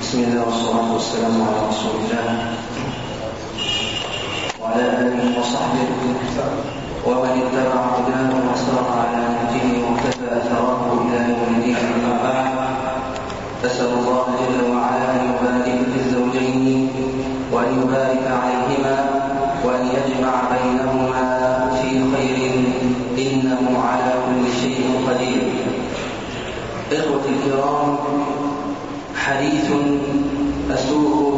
بسم الله والصلاة والسلام على رسول الله. وعلى آله وصحبه ومن اتبع هداه وسار على نهجه واهتدى أثره. وأن يجمع بينهما في خير إنه على كل شيء قدير. الكرام حديث أسوق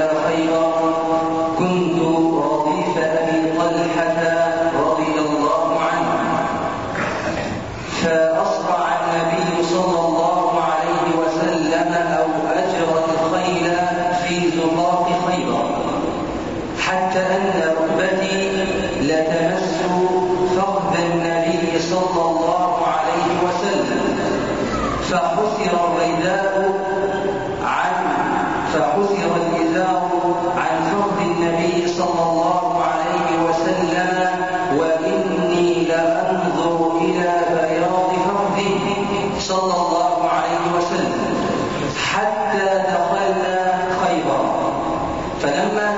فلما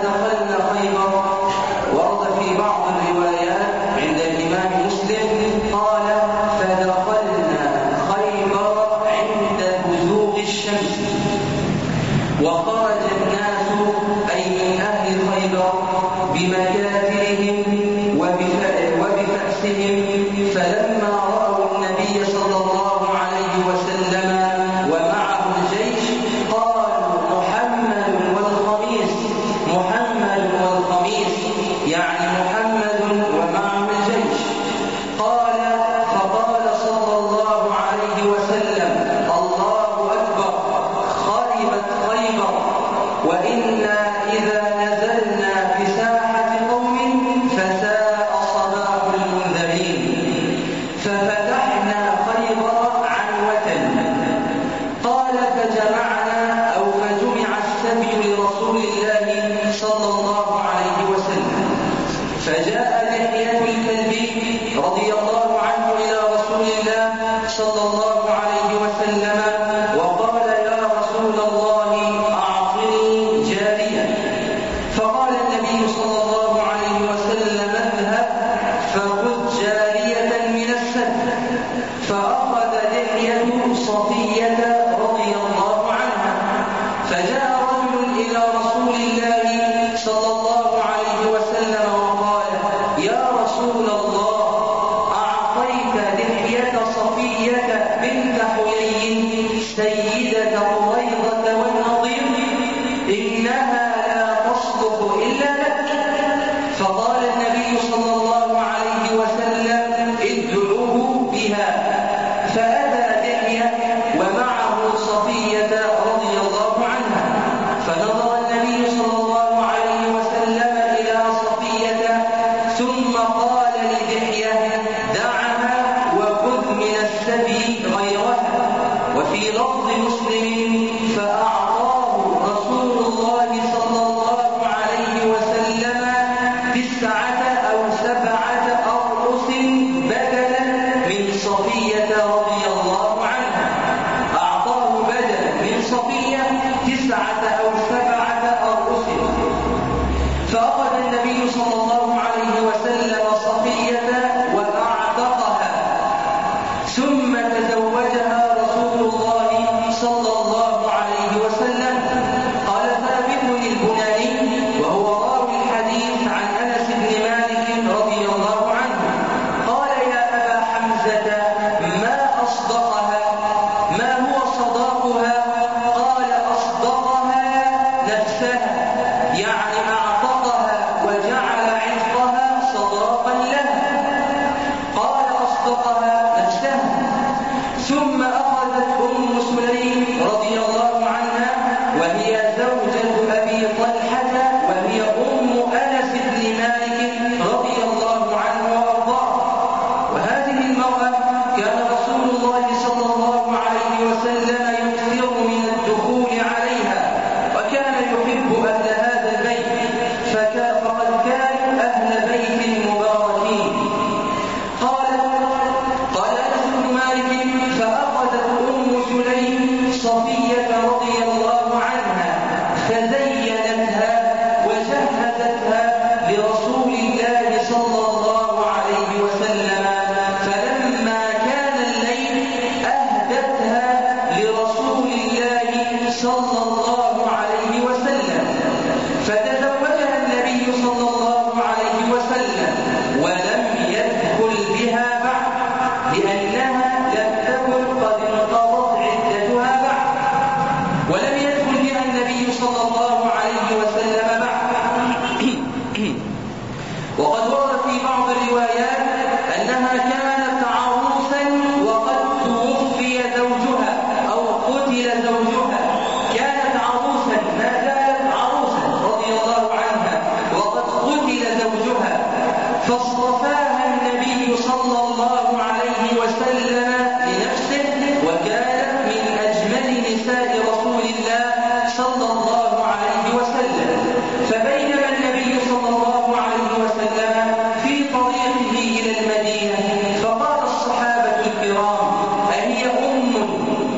في لفظ مسلم فأعلم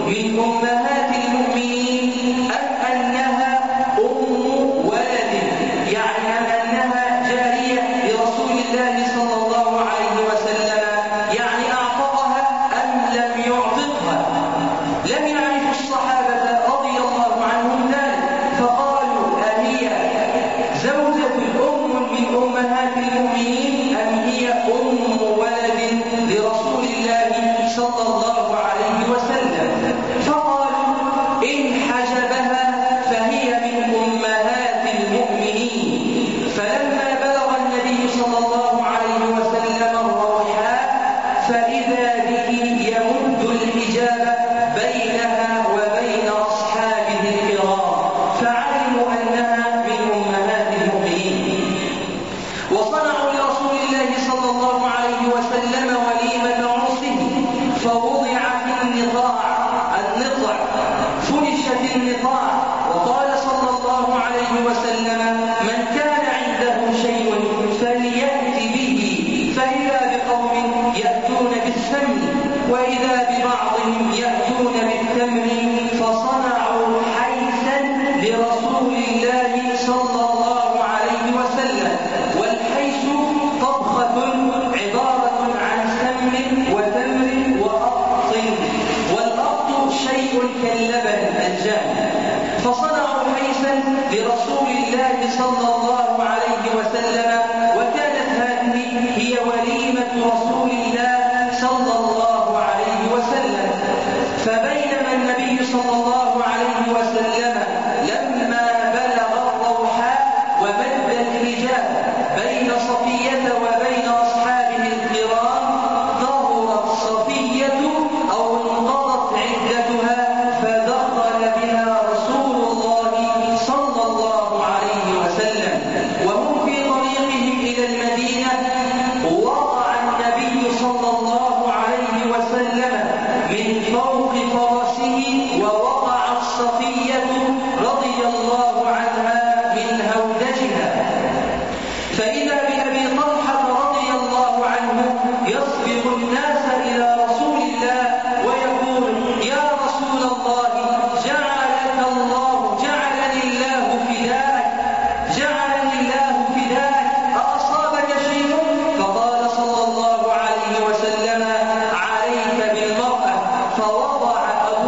من أمهات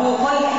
وخلق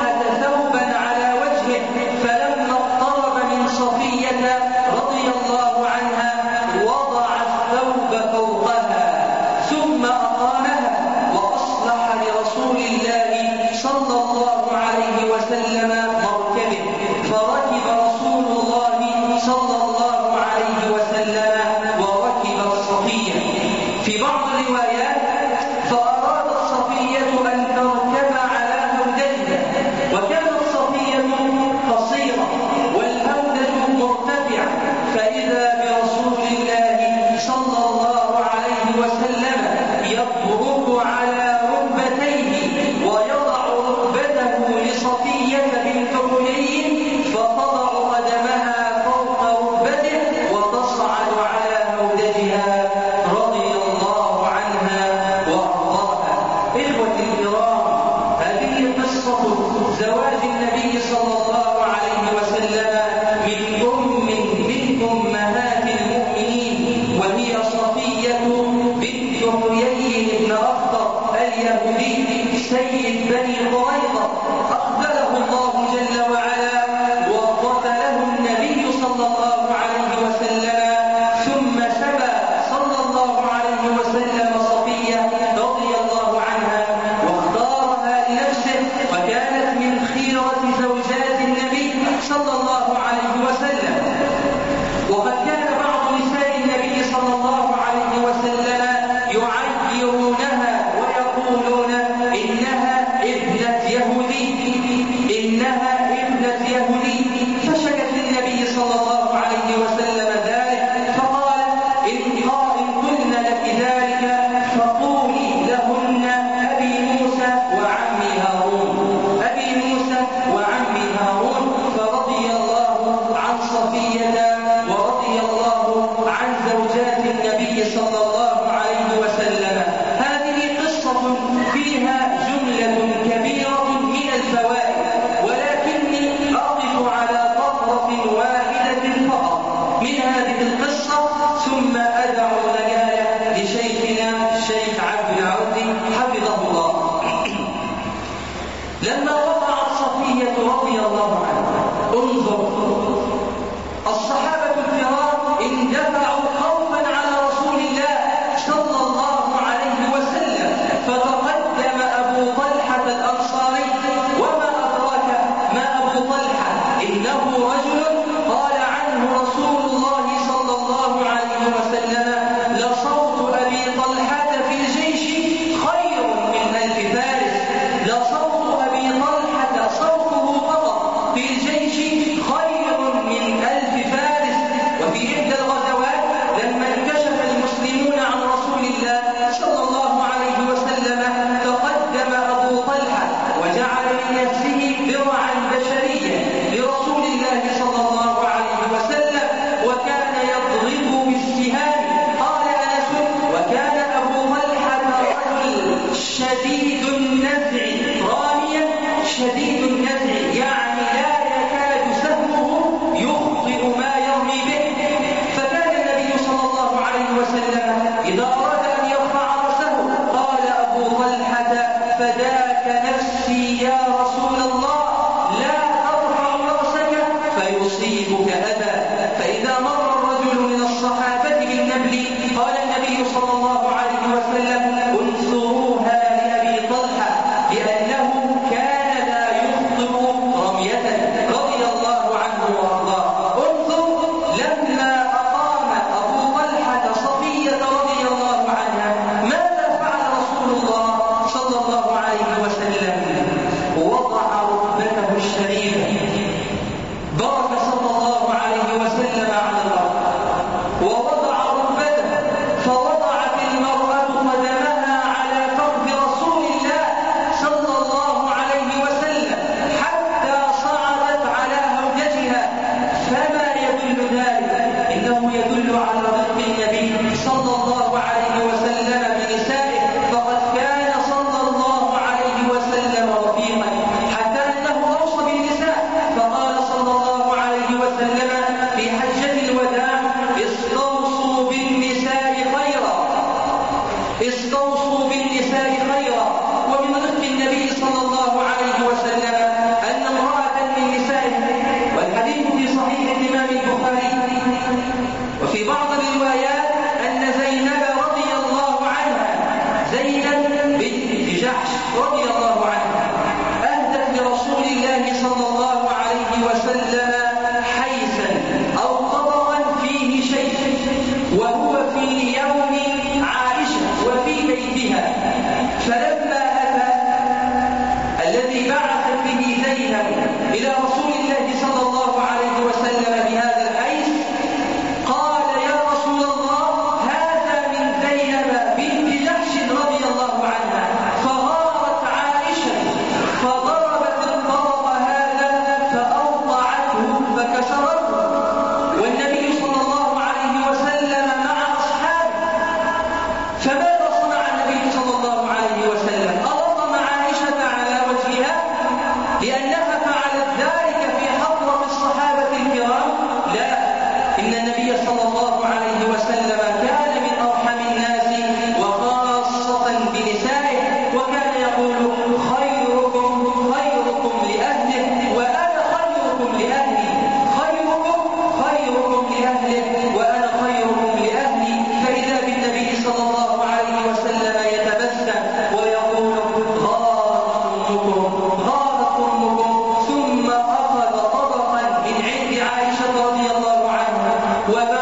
pueda